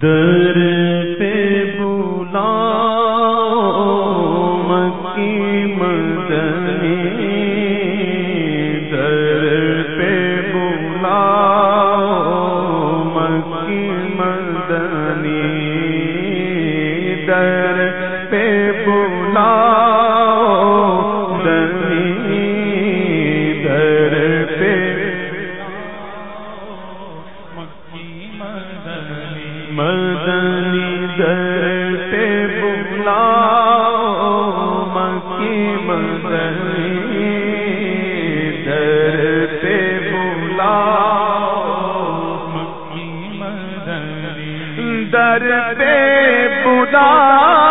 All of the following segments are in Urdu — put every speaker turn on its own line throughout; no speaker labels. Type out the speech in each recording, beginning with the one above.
در در پہ بلا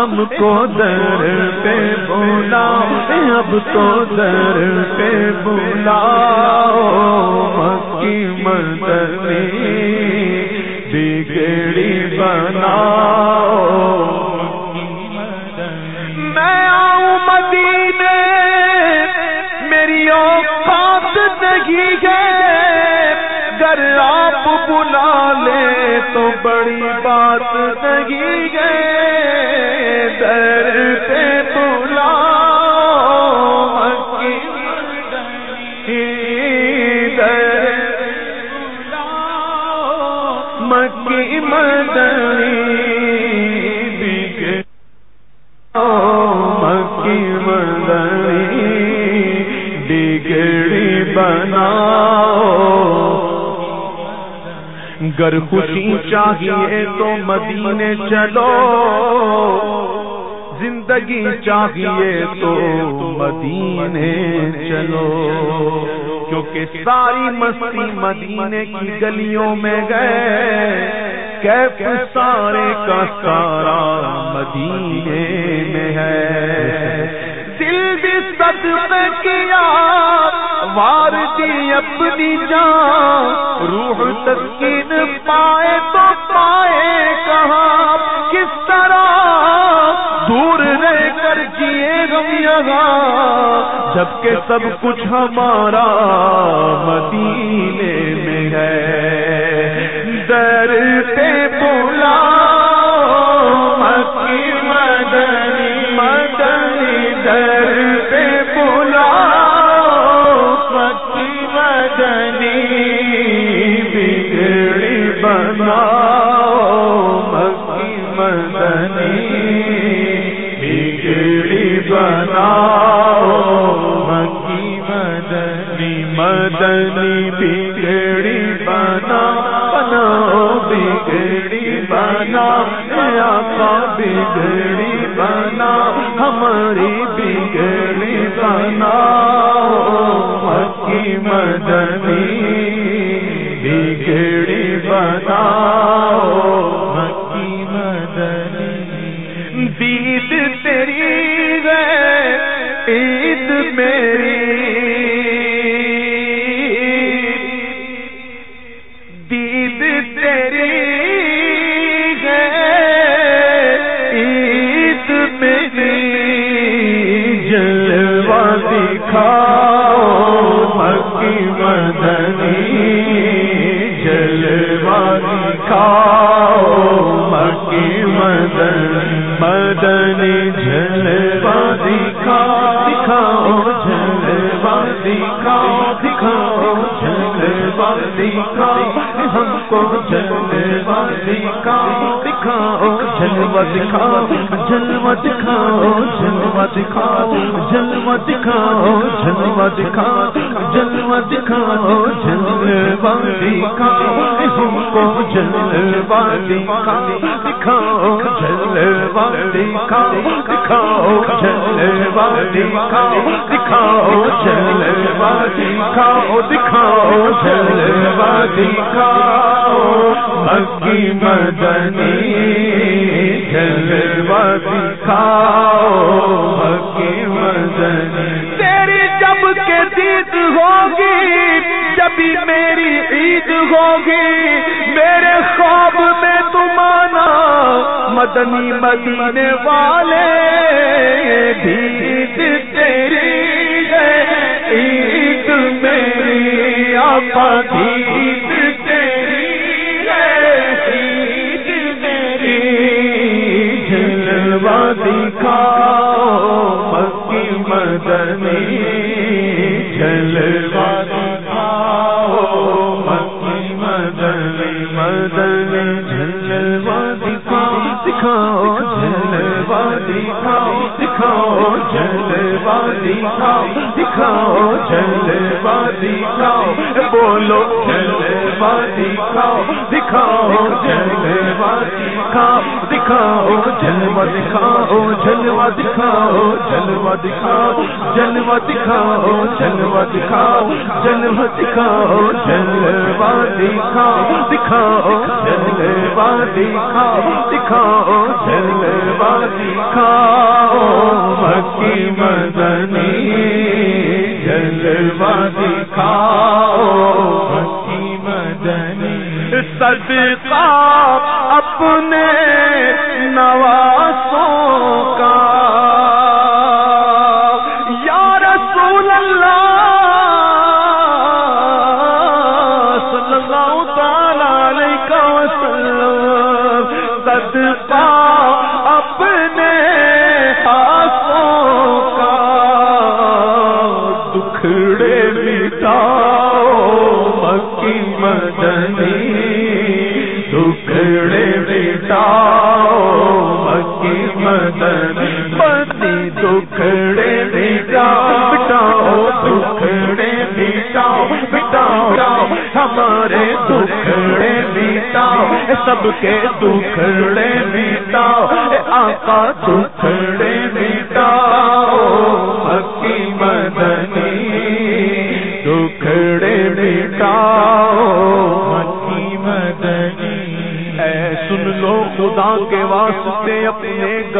ہم کو در پہ بولا اب تو در پہ بولا مکی مدنی بگڑی بنا میں آؤں مدینے، میری اوقات نہیں ہے۔ گر آپ بلا لے تو بڑی بات نہیں ہے۔ بنا گر خوشی چاہیے تو مدینے چلو۔ زندگی چاہیے تو مدینے چلو۔ کیونکہ ساری مستی مدینے کی گلیوں میں گئے۔ کیف سارے کا سارا مدینے میں ہے۔ دل بھی صدقہ کیا وار دی اپنی جان، روح تسکین پائے تو پائے کہاں، کس طرح دور رہ کر جیے ہم یہاں، جبکہ سب کچھ ہمارا مدینے میں ہے۔ در پہ بولا بگڑی بنا ہماری بگڑی بنا جلوہ دکھاؤ ہم کو جلوہ دکھاؤ دکھاؤ جلوہ دکھاؤ جلوہ دکھاؤ جلوہ دکھاؤ جلوہ دکھاؤ جلوہ دکھاؤ جلوہ دکھاؤ جلوہ دکھاؤ ہم کو جلوہ دکھاؤ دکھاؤ جلوہ دکھاؤ دکھاؤ جلوہ دکھاؤ دکھاؤ دکھاؤ جلوا دکھاؤ مکی مدنی دکھاؤ تیری جب کے دید ہوگی جبھی میری عید ہوگی، میرے خواب میں تمہارا مدنی مدینے والے بھی تیری عید میری آپ عید جلوا دکھاؤ مکی مدنی جلوا دکھاؤ مکی مدنی مدنی جلوا دکھاؤ دکھاؤ جلوا دکھاؤ دکھاؤ جلوا دکھاؤ دکھاؤ جلوا دکھاؤ بولو جلوا دکھاؤ دکھاؤ جلوا دکھاؤ دکھاؤ جلوا دکھاؤ جلوا دکھاؤ جلوا دکھاؤ جلوا دکھاؤ جلوا دکھاؤ جلوا دکھاؤ جلوا دکھاؤ دکھاؤ جلوا دکھاؤ دکھاؤ جلوا دکھاؤ مکی مدنی جلوا دکھاؤ صدقہ اپنے مٹاؤ مکی مدنی بدی دکھڑے مٹاؤ مٹاؤ دکھڑے مٹاؤ مٹاؤ ہمارے دکھڑے مٹاؤ سب کے دکھڑے مٹاؤ آقا دکھ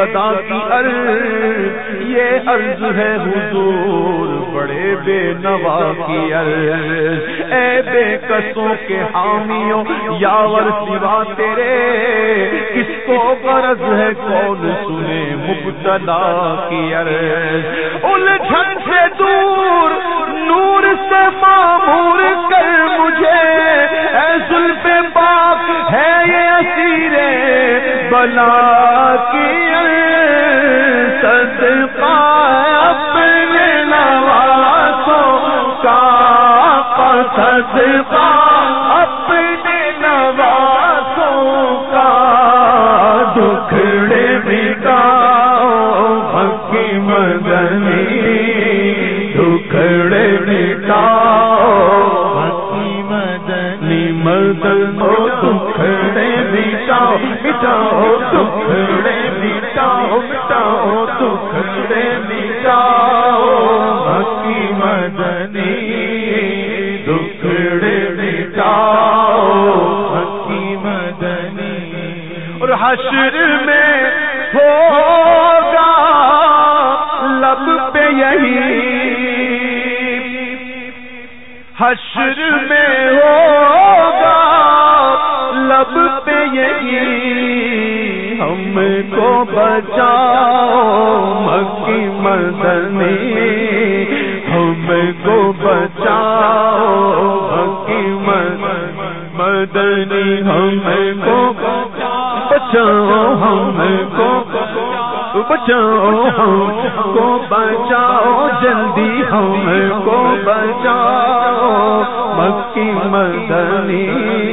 گدا کی عرض، یہ عرض ہے حضور، بڑے بے نوا کی عرض۔ اے بے قصوں کے حامیوں، یاور سوا تیرے۔ کس کو غرض ہے کون سنے مبتلا کی عرض۔ الجھن سے دور سے معمور کر مجھے، اے زلف پاک ہے یہ اسیر بلا کی صدقہ اپنے نواسوں کا صدقہ مدن دکھڑے مٹاؤ مٹاؤ دکھڑے مٹاؤ مٹاؤ دکھڑے مٹاؤ مدنی دکھڑے مٹاؤ مکی مدنی۔ اور حشر میں ہوگا لب پہ یہی۔ حشر میں یہی ہم کو بچاؤ مکی مدنی۔ ہم کو بچاؤ مکی مدنی۔ ہم کو بچاؤ، ہم کو بچاؤ، ہم کو بچاؤ۔ جلدی ہم کو بچاؤ مکی مدنی۔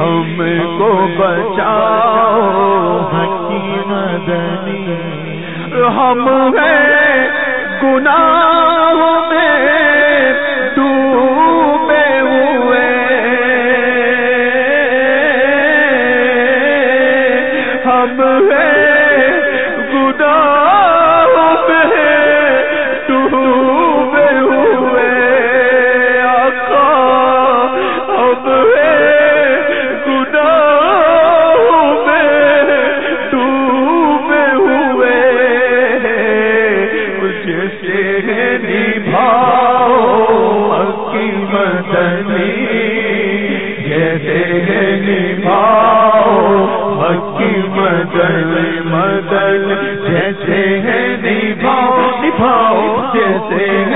ہم کو بچاؤ۔ مکی مدنی ہم ہیں گناہ میں ڈوبے ہوئے۔ ہم سے